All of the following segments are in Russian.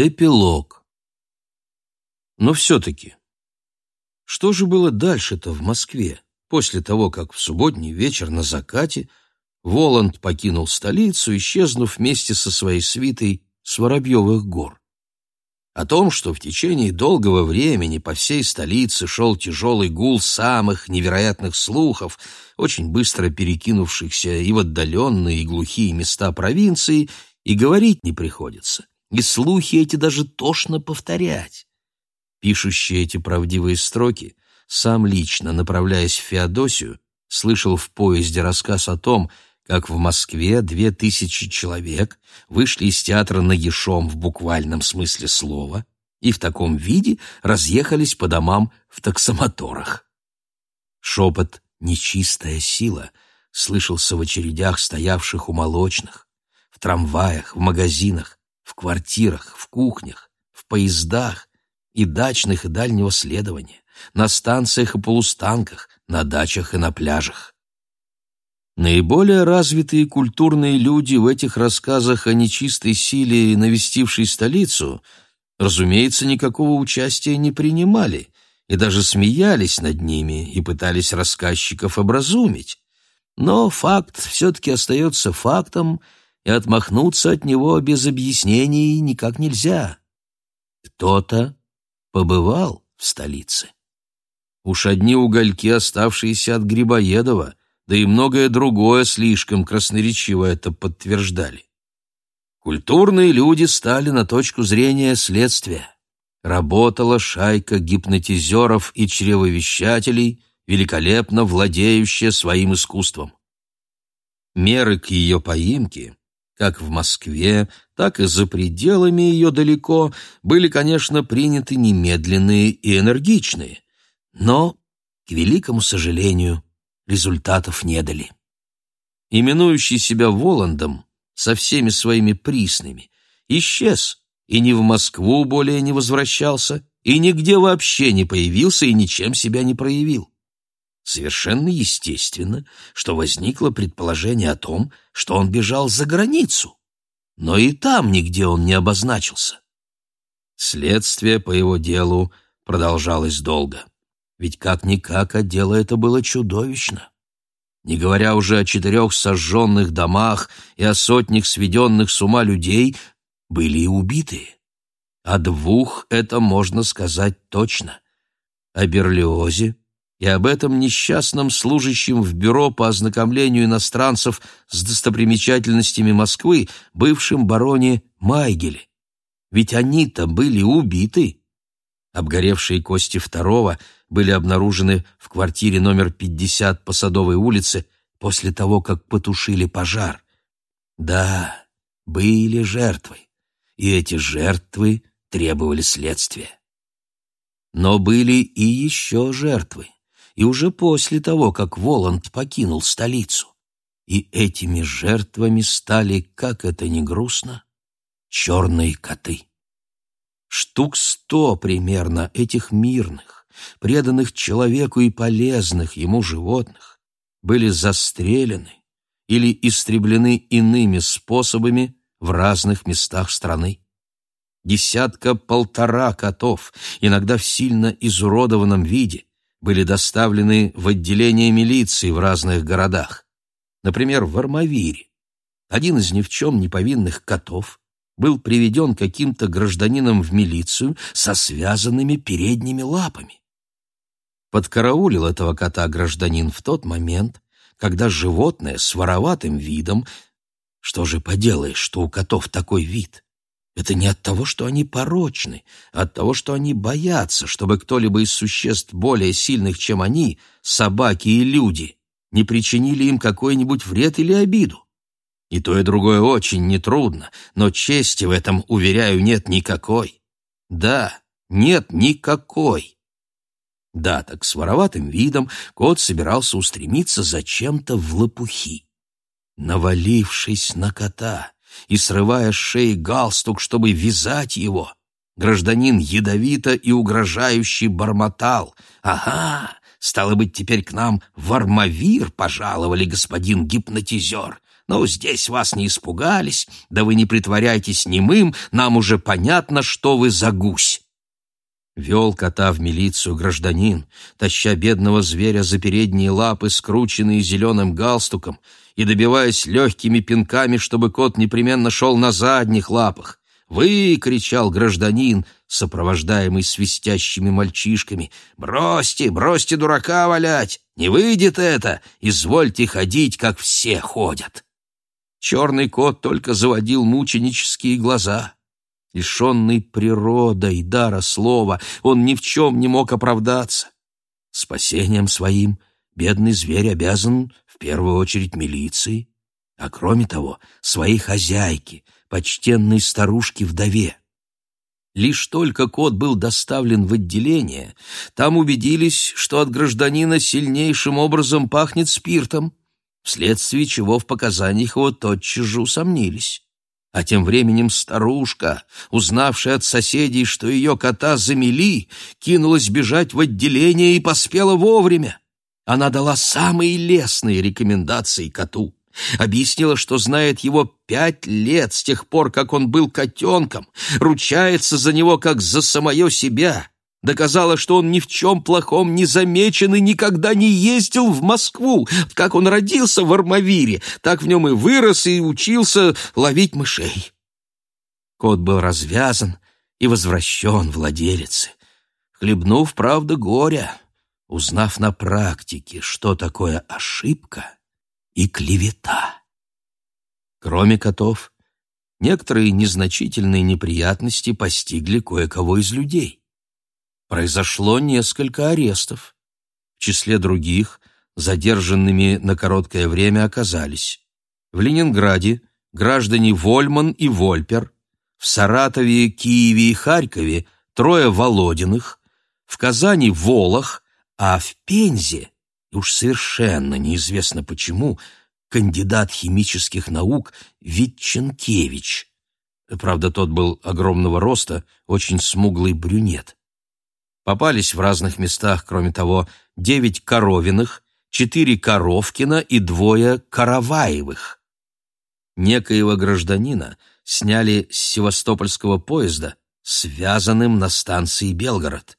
Эпилог. Но все-таки, что же было дальше-то в Москве, после того, как в субботний вечер на закате Воланд покинул столицу, исчезнув вместе со своей свитой с Воробьевых гор? О том, что в течение долгого времени по всей столице шел тяжелый гул самых невероятных слухов, очень быстро перекинувшихся и в отдаленные и глухие места провинции, и говорить не приходится и слухи эти даже тошно повторять. Пишущий эти правдивые строки, сам лично, направляясь в Феодосию, слышал в поезде рассказ о том, как в Москве две тысячи человек вышли из театра нагишом в буквальном смысле слова и в таком виде разъехались по домам в таксомоторах. Шепот «нечистая сила» слышался в очередях, стоявших у молочных, в трамваях, в магазинах, в квартирах, в кухнях, в поездах и дачных и дальнего следования, на станциях и полустанках, на дачах и на пляжах. Наиболее развитые культурные люди в этих рассказах о нечистой силе, навестившей столицу, разумеется, никакого участия не принимали и даже смеялись над ними и пытались рассказчиков образумить. Но факт все-таки остается фактом — и отмахнуться от него без объяснений никак нельзя. Кто-то побывал в столице. Уж одни угольки, оставшиеся от Грибоедова, да и многое другое слишком красноречиво это подтверждали. Культурные люди стали на точку зрения следствия. Работала шайка гипнотизеров и чревовещателей, великолепно владеющая своим искусством. Меры к ее поимке как в Москве, так и за пределами ее далеко, были, конечно, приняты немедленные и энергичные, но, к великому сожалению, результатов не дали. Именующий себя Воландом со всеми своими присными исчез и ни в Москву более не возвращался, и нигде вообще не появился и ничем себя не проявил. Совершенно естественно, что возникло предположение о том, что он бежал за границу. Но и там нигде он не обозначился. Следствие по его делу продолжалось долго. Ведь как-никак, а дело это было чудовищно. Не говоря уже о четырех сожженных домах и о сотнях сведенных с ума людей, были и убитые. О двух это можно сказать точно. О Берлиозе и об этом несчастном служащем в бюро по ознакомлению иностранцев с достопримечательностями Москвы, бывшем бароне Майгеле. Ведь они-то были убиты. Обгоревшие кости второго были обнаружены в квартире номер 50 по Садовой улице после того, как потушили пожар. Да, были жертвы, и эти жертвы требовали следствия. Но были и еще жертвы и уже после того, как Воланд покинул столицу. И этими жертвами стали, как это ни грустно, черные коты. Штук сто примерно этих мирных, преданных человеку и полезных ему животных были застрелены или истреблены иными способами в разных местах страны. Десятка-полтора котов, иногда в сильно изуродованном виде, были доставлены в отделение милиции в разных городах. Например, в Армавире. Один из ни в чем не повинных котов был приведен каким-то гражданином в милицию со связанными передними лапами. Подкараулил этого кота гражданин в тот момент, когда животное с вороватым видом... Что же поделаешь, что у котов такой вид? Это не от того, что они порочны, а от того, что они боятся, чтобы кто-либо из существ более сильных, чем они, собаки и люди, не причинили им какой-нибудь вред или обиду. И то, и другое очень нетрудно, но чести в этом, уверяю, нет никакой. Да, нет никакой. Да, так с вороватым видом кот собирался устремиться зачем-то в лопухи. Навалившись на кота, и, срывая с шеи галстук, чтобы вязать его, гражданин ядовито и угрожающе бормотал. «Ага, стало быть, теперь к нам в Армавир пожаловали, господин гипнотизер. Ну, здесь вас не испугались, да вы не притворяйтесь немым, нам уже понятно, что вы за гусь. Вел кота в милицию гражданин, таща бедного зверя за передние лапы, скрученные зеленым галстуком, и добиваясь легкими пинками, чтобы кот непременно шел на задних лапах. «Вы!» — кричал гражданин, сопровождаемый свистящими мальчишками. «Бросьте, бросьте дурака валять! Не выйдет это! Извольте ходить, как все ходят!» Черный кот только заводил мученические глаза. Лишенный природой дара слова, он ни в чем не мог оправдаться. Спасением своим бедный зверь обязан в первую очередь милиции, а кроме того, своей хозяйке, почтенной старушке-вдове. Лишь только кот был доставлен в отделение, там убедились, что от гражданина сильнейшим образом пахнет спиртом, вследствие чего в показаниях его тотчас же усомнились. А тем временем старушка, узнавшая от соседей, что ее кота замели, кинулась бежать в отделение и поспела вовремя. Она дала самые лестные рекомендации коту. Объяснила, что знает его пять лет с тех пор, как он был котенком, ручается за него, как за самое себя доказала, что он ни в чем плохом не замечен и никогда не ездил в Москву. Как он родился в Армавире, так в нем и вырос и учился ловить мышей. Кот был развязан и возвращен владелице. Хлебнув, правда, горя, узнав на практике, что такое ошибка и клевета. Кроме котов, некоторые незначительные неприятности постигли кое-кого из людей произошло несколько арестов. В числе других задержанными на короткое время оказались в Ленинграде граждане Вольман и Вольпер, в Саратове, Киеве и Харькове трое Володиных, в Казани Волох, а в Пензе, уж совершенно неизвестно почему, кандидат химических наук Витченкевич. Правда, тот был огромного роста, очень смуглый брюнет. Попались в разных местах, кроме того, девять Коровиных, четыре Коровкина и двое Караваевых. Некоего гражданина сняли с севастопольского поезда, связанным на станции Белгород.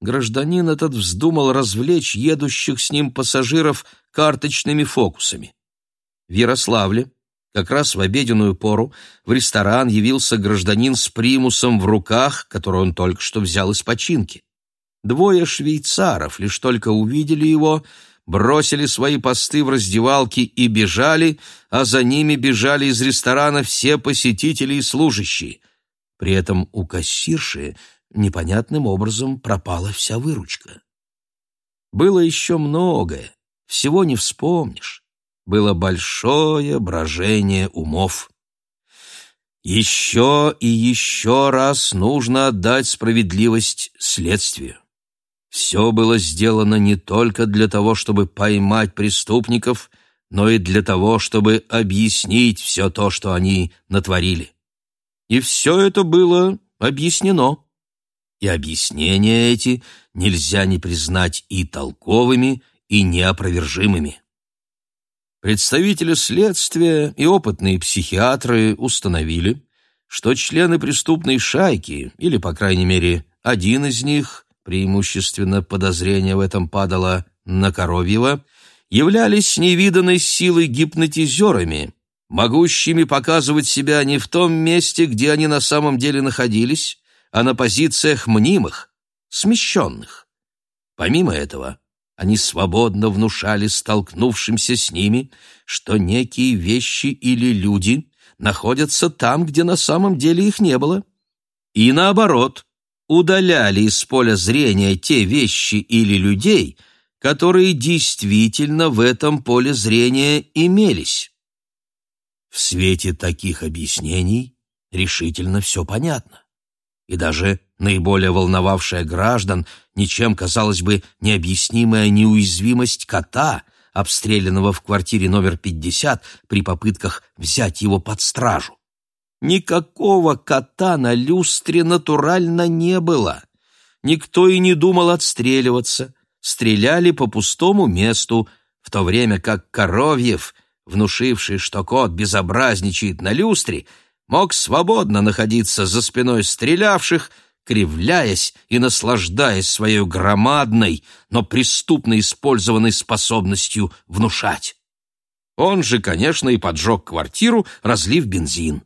Гражданин этот вздумал развлечь едущих с ним пассажиров карточными фокусами. В Ярославле, как раз в обеденную пору, в ресторан явился гражданин с примусом в руках, который он только что взял из починки. Двое швейцаров, лишь только увидели его, бросили свои посты в раздевалке и бежали, а за ними бежали из ресторана все посетители и служащие. При этом у кассирши непонятным образом пропала вся выручка. Было еще многое, всего не вспомнишь. Было большое брожение умов. Еще и еще раз нужно отдать справедливость следствию. Все было сделано не только для того, чтобы поймать преступников, но и для того, чтобы объяснить все то, что они натворили. И все это было объяснено. И объяснения эти нельзя не признать и толковыми, и неопровержимыми. Представители следствия и опытные психиатры установили, что члены преступной шайки, или, по крайней мере, один из них, преимущественно подозрение в этом падало на Коровьева, являлись невиданной силой гипнотизерами, могущими показывать себя не в том месте, где они на самом деле находились, а на позициях мнимых, смещенных. Помимо этого, они свободно внушали столкнувшимся с ними, что некие вещи или люди находятся там, где на самом деле их не было. И наоборот, удаляли из поля зрения те вещи или людей, которые действительно в этом поле зрения имелись. В свете таких объяснений решительно все понятно. И даже наиболее волновавшая граждан ничем, казалось бы, необъяснимая неуязвимость кота, обстрелянного в квартире номер 50 при попытках взять его под стражу. Никакого кота на люстре натурально не было. Никто и не думал отстреливаться. Стреляли по пустому месту, в то время как Коровьев внушивший, что кот безобразничает на люстре, мог свободно находиться за спиной стрелявших, кривляясь и наслаждаясь своей громадной, но преступно использованной способностью внушать. Он же, конечно, и поджег квартиру, разлив бензин.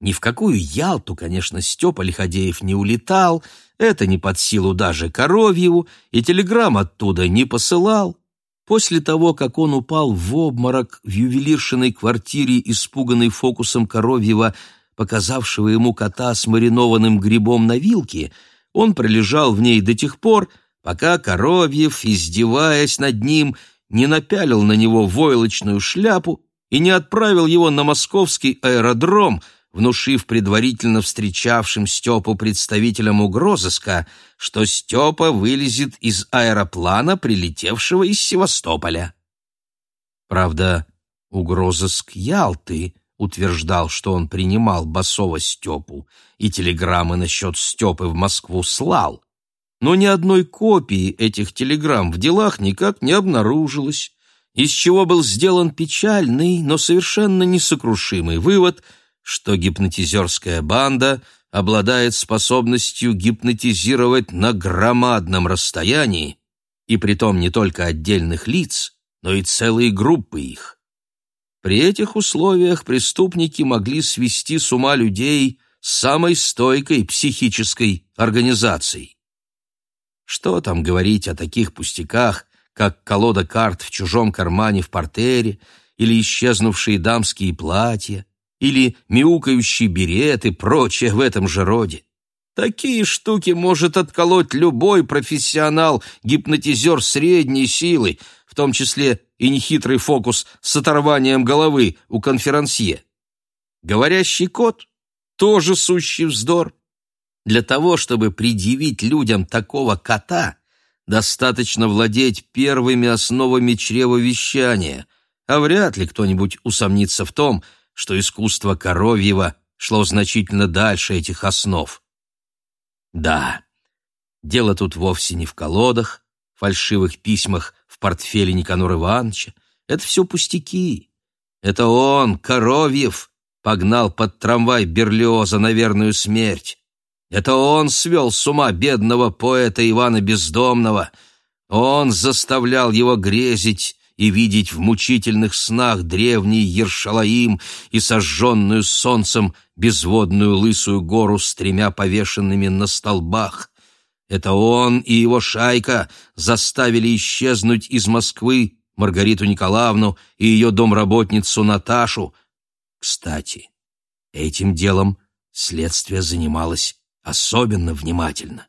Ни в какую Ялту, конечно, Степа Лиходеев не улетал, это не под силу даже Коровьеву, и телеграмм оттуда не посылал. После того, как он упал в обморок в ювелиршиной квартире, испуганный фокусом Коровьева, показавшего ему кота с маринованным грибом на вилке, он пролежал в ней до тех пор, пока Коровьев, издеваясь над ним, не напялил на него войлочную шляпу и не отправил его на московский аэродром, внушив предварительно встречавшим Степу представителям угрозыска, что Степа вылезет из аэроплана, прилетевшего из Севастополя. Правда, угрозыск Ялты утверждал, что он принимал басова Степу и телеграммы насчет Степы в Москву слал, но ни одной копии этих телеграмм в делах никак не обнаружилось, из чего был сделан печальный, но совершенно несокрушимый вывод, что гипнотизерская банда обладает способностью гипнотизировать на громадном расстоянии, и притом не только отдельных лиц, но и целые группы их. При этих условиях преступники могли свести с ума людей самой стойкой психической организацией. Что там говорить о таких пустяках, как колода карт в чужом кармане в портере, или исчезнувшие дамские платья, или мяукающий берет и прочее в этом же роде. Такие штуки может отколоть любой профессионал-гипнотизер средней силы, в том числе и нехитрый фокус с оторванием головы у конферансье. Говорящий кот — тоже сущий вздор. Для того, чтобы предъявить людям такого кота, достаточно владеть первыми основами чревовещания, а вряд ли кто-нибудь усомнится в том, что искусство коровьего шло значительно дальше этих основ. Да, дело тут вовсе не в колодах, фальшивых письмах в портфеле Никанора Ивановича. Это все пустяки. Это он, Коровьев, погнал под трамвай Берлиоза на верную смерть. Это он свел с ума бедного поэта Ивана Бездомного. Он заставлял его грезить и видеть в мучительных снах древний Ершалаим и сожженную солнцем безводную лысую гору с тремя повешенными на столбах. Это он и его шайка заставили исчезнуть из Москвы Маргариту Николаевну и ее домработницу Наташу. Кстати, этим делом следствие занималось особенно внимательно.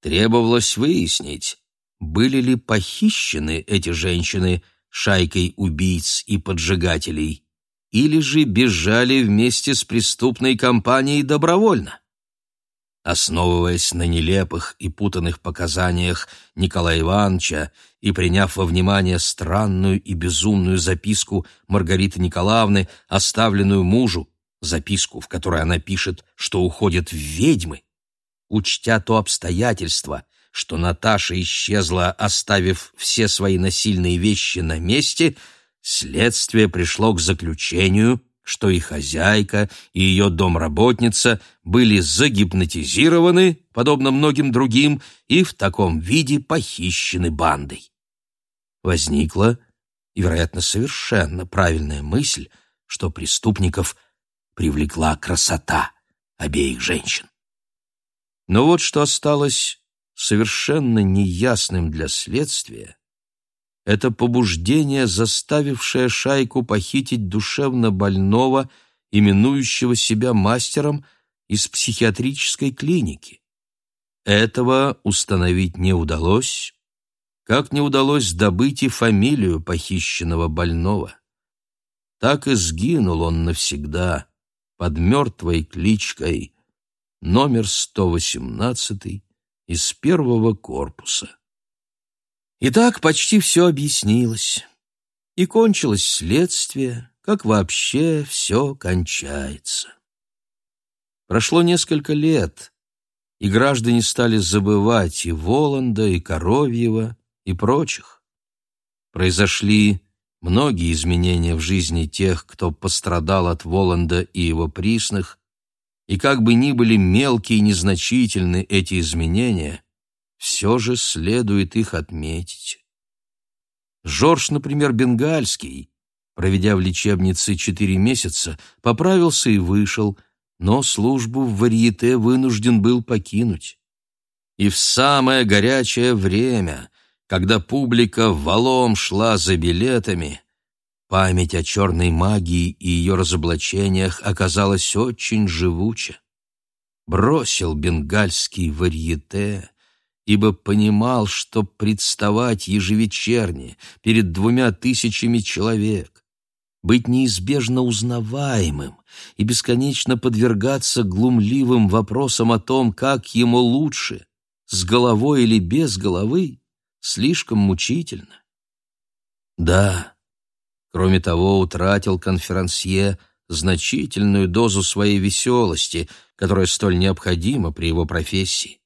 Требовалось выяснить, были ли похищены эти женщины шайкой убийц и поджигателей, или же бежали вместе с преступной компанией добровольно. Основываясь на нелепых и путанных показаниях Николая Ивановича и приняв во внимание странную и безумную записку Маргариты Николаевны, оставленную мужу, записку, в которой она пишет, что уходит в ведьмы, учтя то обстоятельство, что Наташа исчезла, оставив все свои насильные вещи на месте, следствие пришло к заключению, что и хозяйка, и ее домработница были загипнотизированы, подобно многим другим, и в таком виде похищены бандой. Возникла, и, вероятно, совершенно правильная мысль, что преступников – привлекла красота обеих женщин. Но вот что осталось совершенно неясным для следствия, это побуждение, заставившее шайку похитить душевно больного, именующего себя мастером из психиатрической клиники. Этого установить не удалось, как не удалось добыть и фамилию похищенного больного. Так и сгинул он навсегда, под мертвой кличкой номер 118 из первого корпуса. И так почти все объяснилось. И кончилось следствие, как вообще все кончается. Прошло несколько лет, и граждане стали забывать и Воланда, и Коровьева, и прочих. Произошли многие изменения в жизни тех, кто пострадал от Воланда и его присных, и как бы ни были мелкие и незначительны эти изменения, все же следует их отметить. Жорж, например, Бенгальский, проведя в лечебнице четыре месяца, поправился и вышел, но службу в варьете вынужден был покинуть. И в самое горячее время, когда публика валом шла за билетами, память о черной магии и ее разоблачениях оказалась очень живуча. Бросил бенгальский варьете, ибо понимал, что представать ежевечерне перед двумя тысячами человек, быть неизбежно узнаваемым и бесконечно подвергаться глумливым вопросам о том, как ему лучше, с головой или без головы, слишком мучительно. Да, кроме того, утратил конферансье значительную дозу своей веселости, которая столь необходима при его профессии.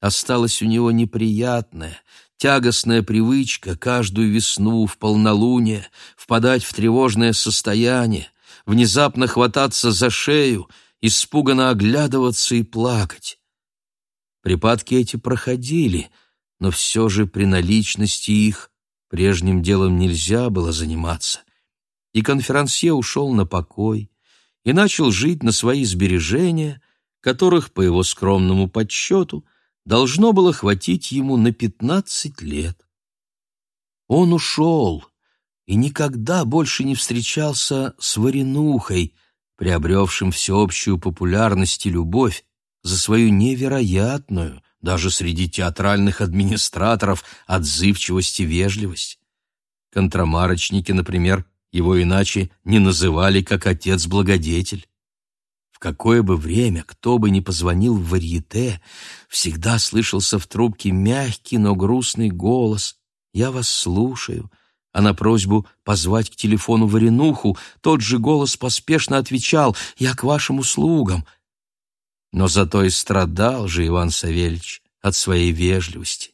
Осталась у него неприятная, тягостная привычка каждую весну в полнолуние впадать в тревожное состояние, внезапно хвататься за шею, испуганно оглядываться и плакать. Припадки эти проходили, но все же при наличности их прежним делом нельзя было заниматься. И конферансье ушел на покой и начал жить на свои сбережения, которых, по его скромному подсчету, должно было хватить ему на пятнадцать лет. Он ушел и никогда больше не встречался с Варенухой, приобревшим всеобщую популярность и любовь за свою невероятную, даже среди театральных администраторов, отзывчивость и вежливость. Контрамарочники, например, его иначе не называли, как отец-благодетель какое бы время кто бы ни позвонил в варьете, всегда слышался в трубке мягкий, но грустный голос «Я вас слушаю», а на просьбу позвать к телефону Варенуху тот же голос поспешно отвечал «Я к вашим услугам». Но зато и страдал же Иван Савельевич от своей вежливости.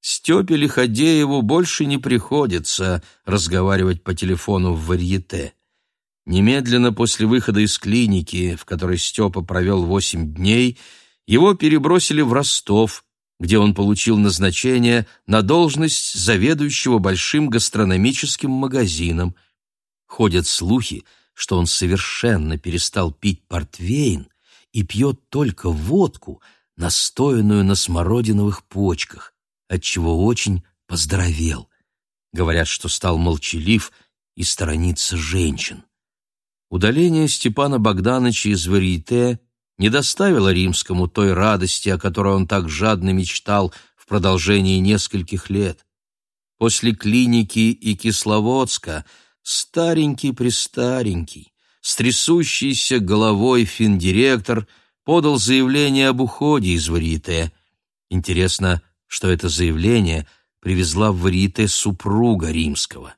Степе Лиходееву больше не приходится разговаривать по телефону в варьете. Немедленно после выхода из клиники, в которой Степа провел восемь дней, его перебросили в Ростов, где он получил назначение на должность заведующего большим гастрономическим магазином. Ходят слухи, что он совершенно перестал пить портвейн и пьет только водку, настоянную на смородиновых почках, отчего очень поздоровел. Говорят, что стал молчалив и сторонится женщин. Удаление Степана Богдановича из Варьете не доставило римскому той радости, о которой он так жадно мечтал в продолжении нескольких лет. После клиники и Кисловодска старенький-престаренький, с трясущейся головой финдиректор подал заявление об уходе из Варьете. Интересно, что это заявление привезла в Варьете супруга римского.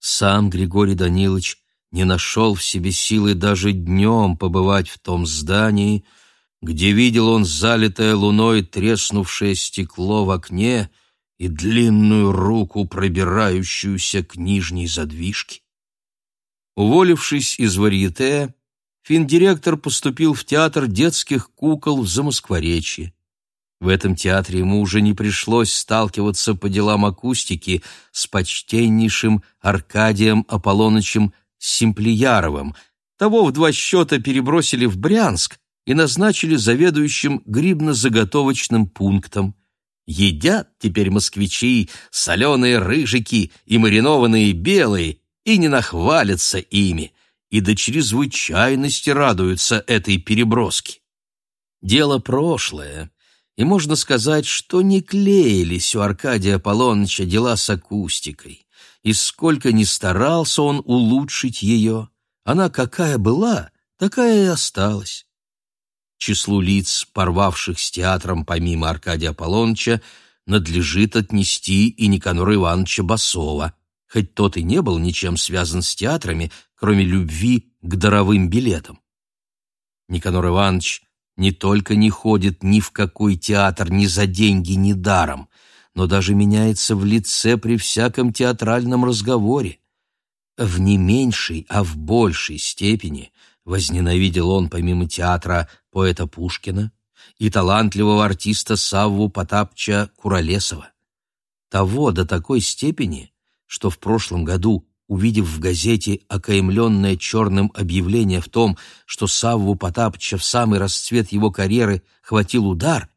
Сам Григорий Данилович не нашел в себе силы даже днем побывать в том здании, где видел он залитое луной треснувшее стекло в окне и длинную руку, пробирающуюся к нижней задвижке. Уволившись из варьете, финдиректор поступил в театр детских кукол в Замоскворечье. В этом театре ему уже не пришлось сталкиваться по делам акустики с почтеннейшим Аркадием Аполлонычем Симплияровым. Того в два счета перебросили в Брянск и назначили заведующим грибно-заготовочным пунктом. Едят теперь москвичи соленые рыжики и маринованные белые, и не нахвалятся ими, и до чрезвычайности радуются этой переброске. Дело прошлое, и можно сказать, что не клеились у Аркадия Аполлоныча дела с акустикой и сколько ни старался он улучшить ее, она какая была, такая и осталась. Числу лиц, порвавших с театром помимо Аркадия Аполлоныча, надлежит отнести и Никанора Ивановича Басова, хоть тот и не был ничем связан с театрами, кроме любви к даровым билетам. Никанор Иванович не только не ходит ни в какой театр ни за деньги, ни даром, но даже меняется в лице при всяком театральном разговоре. В не меньшей, а в большей степени возненавидел он помимо театра поэта Пушкина и талантливого артиста Савву Потапча Куролесова. Того до такой степени, что в прошлом году, увидев в газете окаемленное черным объявление в том, что Савву Потапча в самый расцвет его карьеры хватил удар,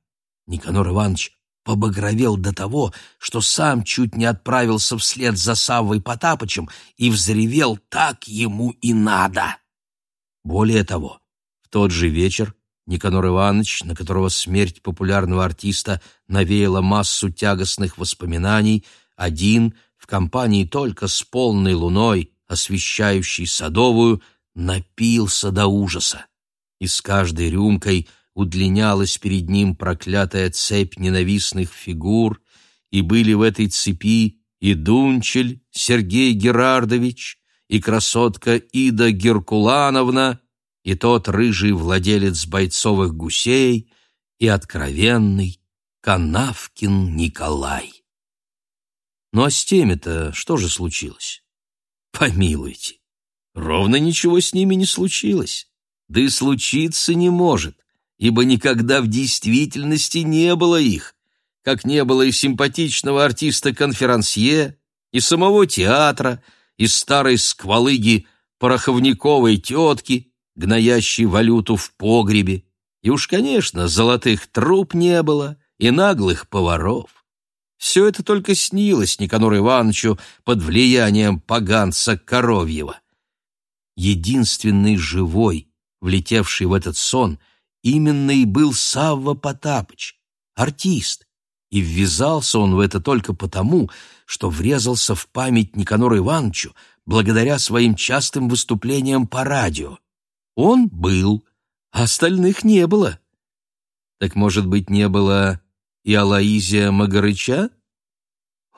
Никанор Иванович побагровел до того, что сам чуть не отправился вслед за Саввой Потапычем и взревел «так ему и надо». Более того, в тот же вечер Никанор Иванович, на которого смерть популярного артиста навеяла массу тягостных воспоминаний, один, в компании только с полной луной, освещающей Садовую, напился до ужаса. И с каждой рюмкой удлинялась перед ним проклятая цепь ненавистных фигур, и были в этой цепи и Дунчель Сергей Герардович, и красотка Ида Геркулановна, и тот рыжий владелец бойцовых гусей, и откровенный Канавкин Николай. Ну а с теми-то что же случилось? Помилуйте, ровно ничего с ними не случилось, да и случиться не может ибо никогда в действительности не было их, как не было и симпатичного артиста-конферансье, и самого театра, и старой сквалыги пороховниковой тетки, гноящей валюту в погребе, и уж, конечно, золотых труб не было и наглых поваров. Все это только снилось Никанору Ивановичу под влиянием поганца Коровьева. Единственный живой, влетевший в этот сон — именно и был Савва Потапыч, артист, и ввязался он в это только потому, что врезался в память Никанору Ивановичу благодаря своим частым выступлениям по радио. Он был, а остальных не было. Так, может быть, не было и Алаизия Магарыча?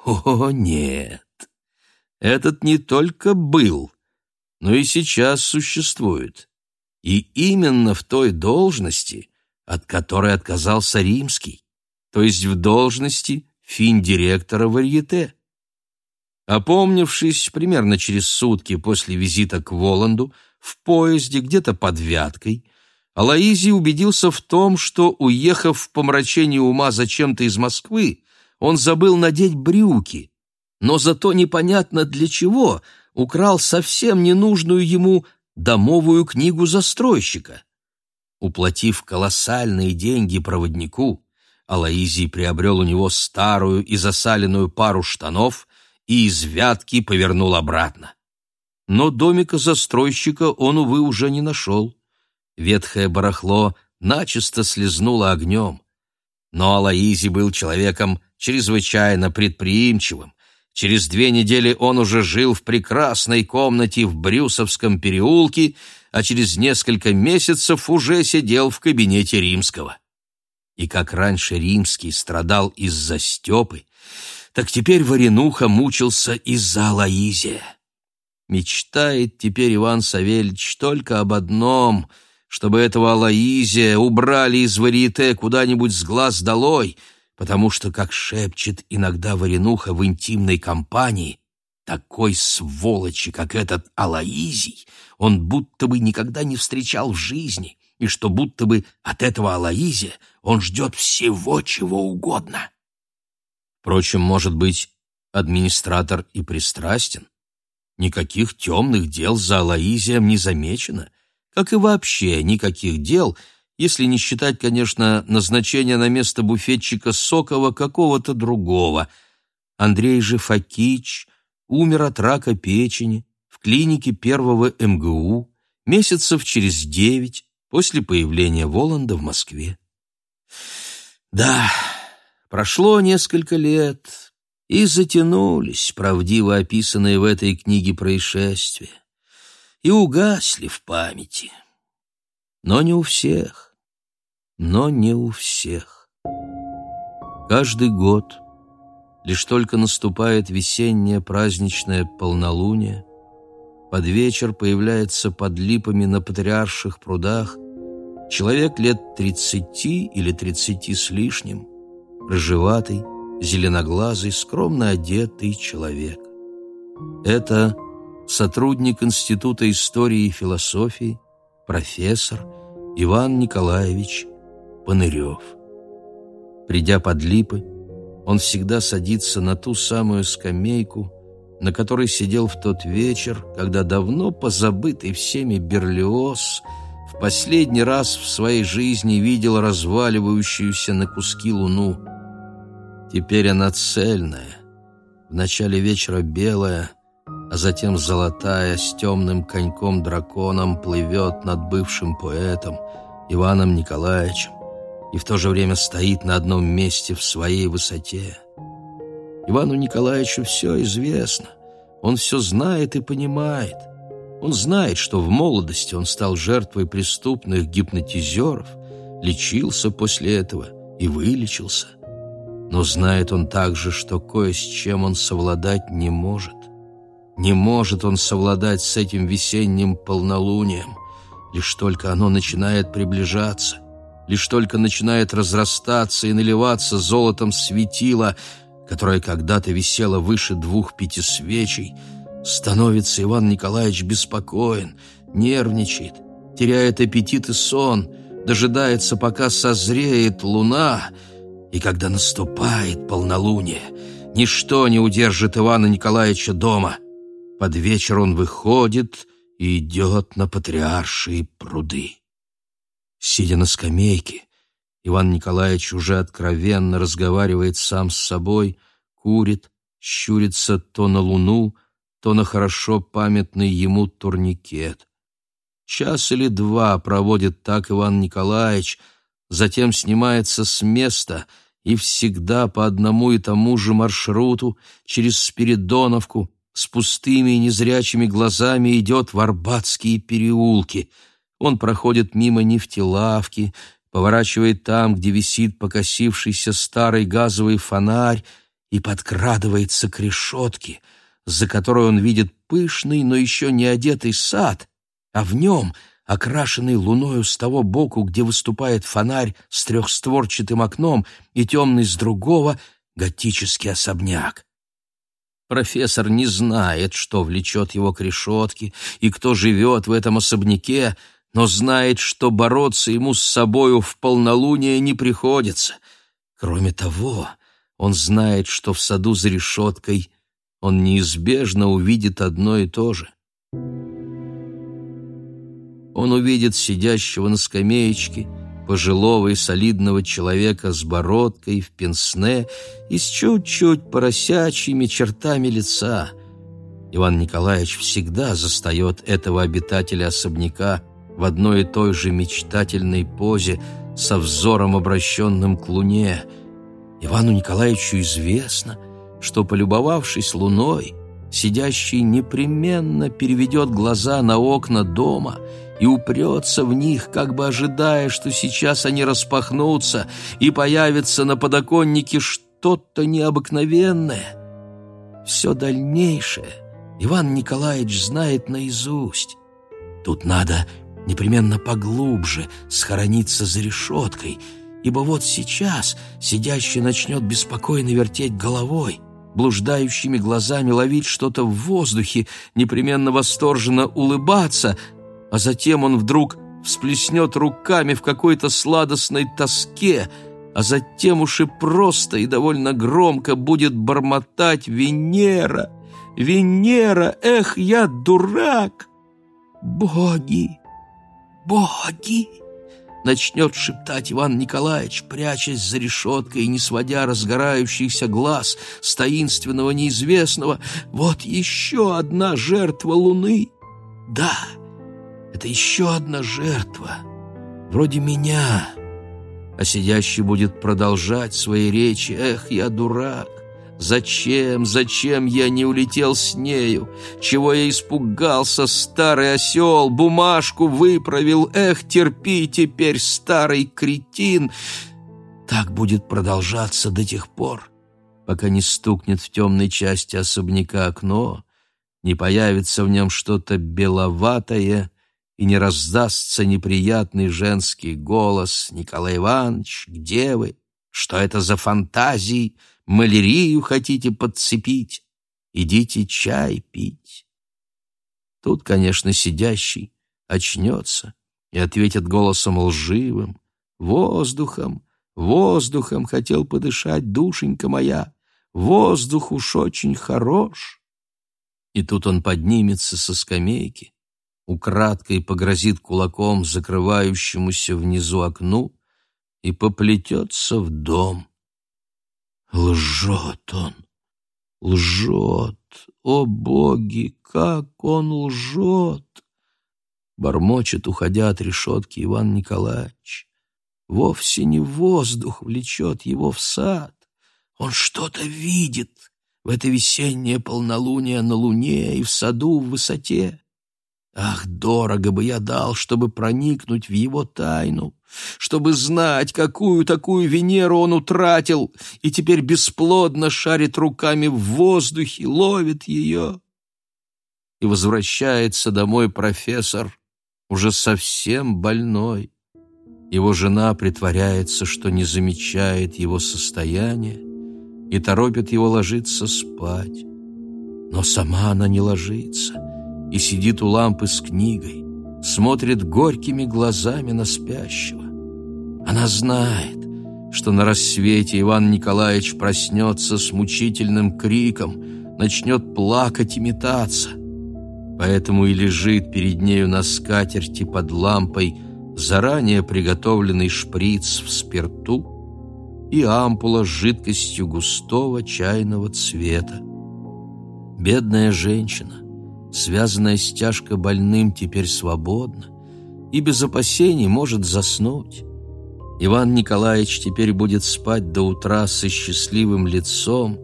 О, нет! Этот не только был, но и сейчас существует и именно в той должности, от которой отказался Римский, то есть в должности финдиректора варьете. Опомнившись примерно через сутки после визита к Воланду, в поезде где-то под Вяткой, Алаизий убедился в том, что, уехав в помрачение ума зачем-то из Москвы, он забыл надеть брюки, но зато непонятно для чего украл совсем ненужную ему домовую книгу застройщика. Уплатив колоссальные деньги проводнику, Алаизий приобрел у него старую и засаленную пару штанов и из вятки повернул обратно. Но домика застройщика он, увы, уже не нашел. Ветхое барахло начисто слезнуло огнем. Но Алаизий был человеком чрезвычайно предприимчивым, Через две недели он уже жил в прекрасной комнате в Брюсовском переулке, а через несколько месяцев уже сидел в кабинете Римского. И как раньше Римский страдал из-за Степы, так теперь Варенуха мучился из-за Алаизия. Мечтает теперь Иван Савельич только об одном — чтобы этого Алаизия убрали из варьете куда-нибудь с глаз долой — потому что, как шепчет иногда Варенуха в интимной компании, такой сволочи, как этот Алаизий, он будто бы никогда не встречал в жизни, и что будто бы от этого Алаизия он ждет всего, чего угодно. Впрочем, может быть, администратор и пристрастен. Никаких темных дел за Алаизием не замечено, как и вообще никаких дел — если не считать, конечно, назначение на место буфетчика Сокова какого-то другого. Андрей же Факич умер от рака печени в клинике первого МГУ месяцев через девять после появления Воланда в Москве. Да, прошло несколько лет, и затянулись правдиво описанные в этой книге происшествия, и угасли в памяти. Но не у всех но не у всех. Каждый год, лишь только наступает весеннее праздничное полнолуние, под вечер появляется под липами на патриарших прудах человек лет тридцати или тридцати с лишним, рыжеватый, зеленоглазый, скромно одетый человек. Это сотрудник Института истории и философии, профессор Иван Николаевич Панырев. Придя под липы, он всегда садится на ту самую скамейку, на которой сидел в тот вечер, когда давно позабытый всеми Берлиоз в последний раз в своей жизни видел разваливающуюся на куски луну. Теперь она цельная, в начале вечера белая, а затем золотая с темным коньком-драконом плывет над бывшим поэтом Иваном Николаевичем и в то же время стоит на одном месте в своей высоте. Ивану Николаевичу все известно, он все знает и понимает. Он знает, что в молодости он стал жертвой преступных гипнотизеров, лечился после этого и вылечился. Но знает он также, что кое с чем он совладать не может. Не может он совладать с этим весенним полнолунием. Лишь только оно начинает приближаться, лишь только начинает разрастаться и наливаться золотом светила, которое когда-то висело выше двух пяти свечей, становится Иван Николаевич беспокоен, нервничает, теряет аппетит и сон, дожидается, пока созреет луна, и когда наступает полнолуние, ничто не удержит Ивана Николаевича дома — под вечер он выходит и идет на патриаршие пруды. Сидя на скамейке, Иван Николаевич уже откровенно разговаривает сам с собой, курит, щурится то на луну, то на хорошо памятный ему турникет. Час или два проводит так Иван Николаевич, затем снимается с места и всегда по одному и тому же маршруту через Спиридоновку, с пустыми и незрячими глазами идет в Арбатские переулки. Он проходит мимо нефтелавки, поворачивает там, где висит покосившийся старый газовый фонарь, и подкрадывается к решетке, за которой он видит пышный, но еще не одетый сад, а в нем, окрашенный луною с того боку, где выступает фонарь с трехстворчатым окном, и темный с другого — готический особняк. Профессор не знает, что влечет его к решетке и кто живет в этом особняке, но знает, что бороться ему с собою в полнолуние не приходится. Кроме того, он знает, что в саду за решеткой он неизбежно увидит одно и то же. Он увидит сидящего на скамеечке, пожилого и солидного человека с бородкой в пенсне и с чуть-чуть поросячьими чертами лица. Иван Николаевич всегда застает этого обитателя особняка в одной и той же мечтательной позе со взором, обращенным к луне. Ивану Николаевичу известно, что, полюбовавшись луной, сидящий непременно переведет глаза на окна дома — и упрется в них, как бы ожидая, что сейчас они распахнутся и появится на подоконнике что-то необыкновенное. Все дальнейшее Иван Николаевич знает наизусть. Тут надо непременно поглубже схорониться за решеткой, ибо вот сейчас сидящий начнет беспокойно вертеть головой, блуждающими глазами ловить что-то в воздухе, непременно восторженно улыбаться — а затем он вдруг всплеснет руками в какой-то сладостной тоске, а затем уж и просто и довольно громко будет бормотать «Венера! Венера! Эх, я дурак!» «Боги! Боги!» начнет шептать Иван Николаевич, прячась за решеткой и не сводя разгорающихся глаз с таинственного неизвестного. «Вот еще одна жертва Луны!» «Да!» Это еще одна жертва, вроде меня. А сидящий будет продолжать свои речи. Эх, я дурак. Зачем, зачем я не улетел с нею? Чего я испугался, старый осел, бумажку выправил. Эх, терпи теперь, старый кретин. Так будет продолжаться до тех пор, пока не стукнет в темной части особняка окно, не появится в нем что-то беловатое, и не раздастся неприятный женский голос «Николай Иванович, где вы? Что это за фантазии? Малярию хотите подцепить? Идите чай пить. Тут, конечно, сидящий очнется и ответит голосом лживым, воздухом, воздухом хотел подышать, душенька моя, воздух уж очень хорош. И тут он поднимется со скамейки, украдкой погрозит кулаком закрывающемуся внизу окну и поплетется в дом. Лжет он, лжет, о боги, как он лжет! Бормочет, уходя от решетки Иван Николаевич. Вовсе не воздух влечет его в сад. Он что-то видит в это весеннее полнолуние на луне и в саду в высоте. Ах, дорого бы я дал, чтобы проникнуть в его тайну, чтобы знать, какую такую Венеру он утратил и теперь бесплодно шарит руками в воздухе, ловит ее. И возвращается домой профессор, уже совсем больной. Его жена притворяется, что не замечает его состояние и торопит его ложиться спать. Но сама она не ложится — и сидит у лампы с книгой, смотрит горькими глазами на спящего. Она знает, что на рассвете Иван Николаевич проснется с мучительным криком, начнет плакать и метаться. Поэтому и лежит перед нею на скатерти под лампой заранее приготовленный шприц в спирту и ампула с жидкостью густого чайного цвета. Бедная женщина, связанная с тяжко больным, теперь свободна и без опасений может заснуть. Иван Николаевич теперь будет спать до утра со счастливым лицом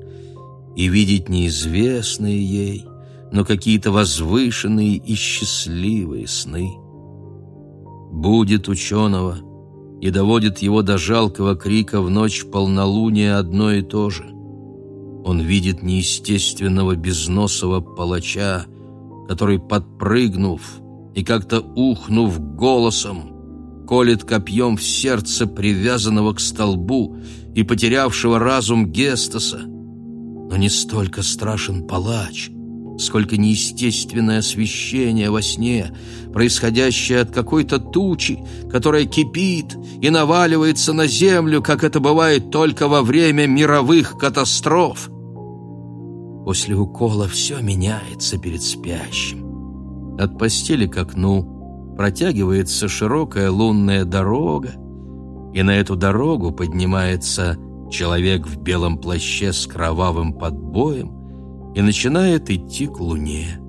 и видеть неизвестные ей, но какие-то возвышенные и счастливые сны. Будет ученого и доводит его до жалкого крика в ночь полнолуния одно и то же. Он видит неестественного безносого палача, который, подпрыгнув и как-то ухнув голосом, колет копьем в сердце привязанного к столбу и потерявшего разум Гестаса. Но не столько страшен палач, сколько неестественное освещение во сне, происходящее от какой-то тучи, которая кипит и наваливается на землю, как это бывает только во время мировых катастроф. После укола все меняется перед спящим. От постели к окну протягивается широкая лунная дорога, и на эту дорогу поднимается человек в белом плаще с кровавым подбоем и начинает идти к луне.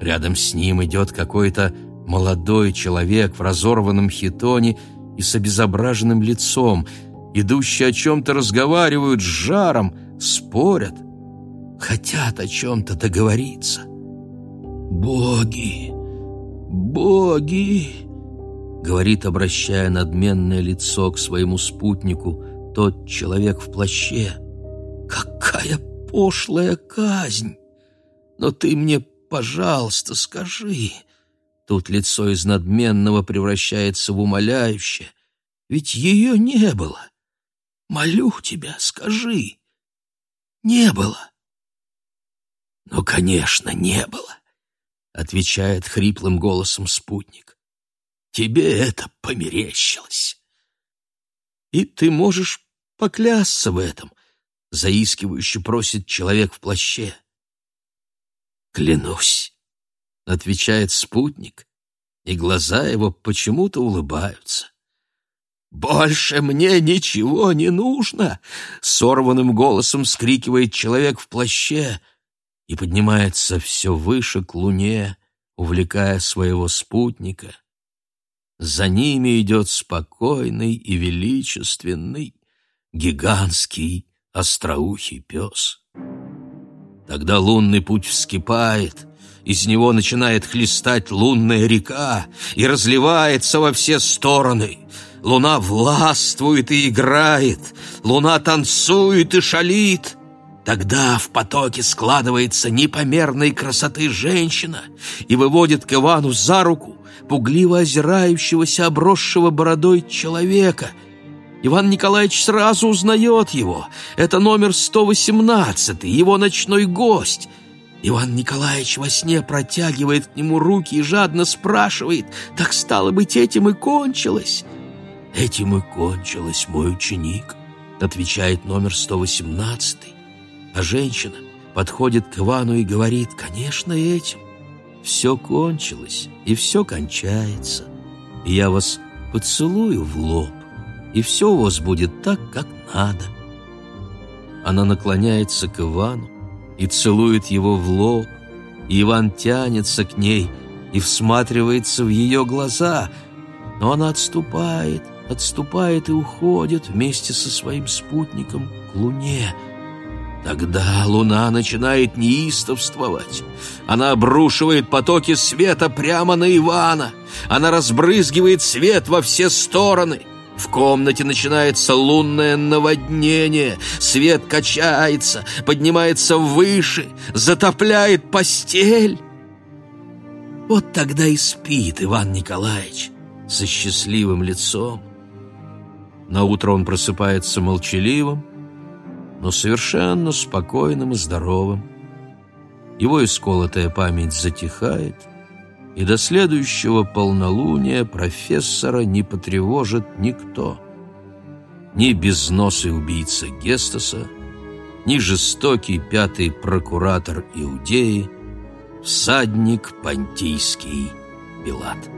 Рядом с ним идет какой-то молодой человек в разорванном хитоне и с обезображенным лицом. Идущие о чем-то разговаривают с жаром, спорят — хотят о чем-то договориться. «Боги! Боги!» — говорит, обращая надменное лицо к своему спутнику, тот человек в плаще. «Какая пошлая казнь! Но ты мне, пожалуйста, скажи!» Тут лицо из надменного превращается в умоляющее. «Ведь ее не было! Молю тебя, скажи!» «Не было!» «Ну, конечно, не было», — отвечает хриплым голосом спутник. «Тебе это померещилось». «И ты можешь поклясться в этом», — заискивающе просит человек в плаще. «Клянусь», — отвечает спутник, и глаза его почему-то улыбаются. «Больше мне ничего не нужно!» — сорванным голосом скрикивает человек в плаще — и поднимается все выше к луне, увлекая своего спутника. За ними идет спокойный и величественный, гигантский остроухий пес. Тогда лунный путь вскипает, из него начинает хлестать лунная река и разливается во все стороны. Луна властвует и играет, луна танцует и шалит — Тогда в потоке складывается непомерной красоты женщина и выводит к Ивану за руку пугливо озирающегося обросшего бородой человека. Иван Николаевич сразу узнает его. Это номер 118, его ночной гость. Иван Николаевич во сне протягивает к нему руки и жадно спрашивает, «Так стало быть, этим и кончилось?» «Этим и кончилось, мой ученик», — отвечает номер 118. А женщина подходит к Ивану и говорит, «Конечно, этим. Все кончилось, и все кончается. И я вас поцелую в лоб, и все у вас будет так, как надо». Она наклоняется к Ивану и целует его в лоб, и Иван тянется к ней и всматривается в ее глаза, но она отступает, отступает и уходит вместе со своим спутником к луне — Тогда луна начинает неистовствовать. Она обрушивает потоки света прямо на Ивана. Она разбрызгивает свет во все стороны. В комнате начинается лунное наводнение. Свет качается, поднимается выше, затопляет постель. Вот тогда и спит Иван Николаевич со счастливым лицом. На утро он просыпается молчаливым, но совершенно спокойным и здоровым. Его исколотая память затихает, и до следующего полнолуния профессора не потревожит никто. Ни безносый убийца Гестаса, ни жестокий пятый прокуратор Иудеи, всадник понтийский Пилат.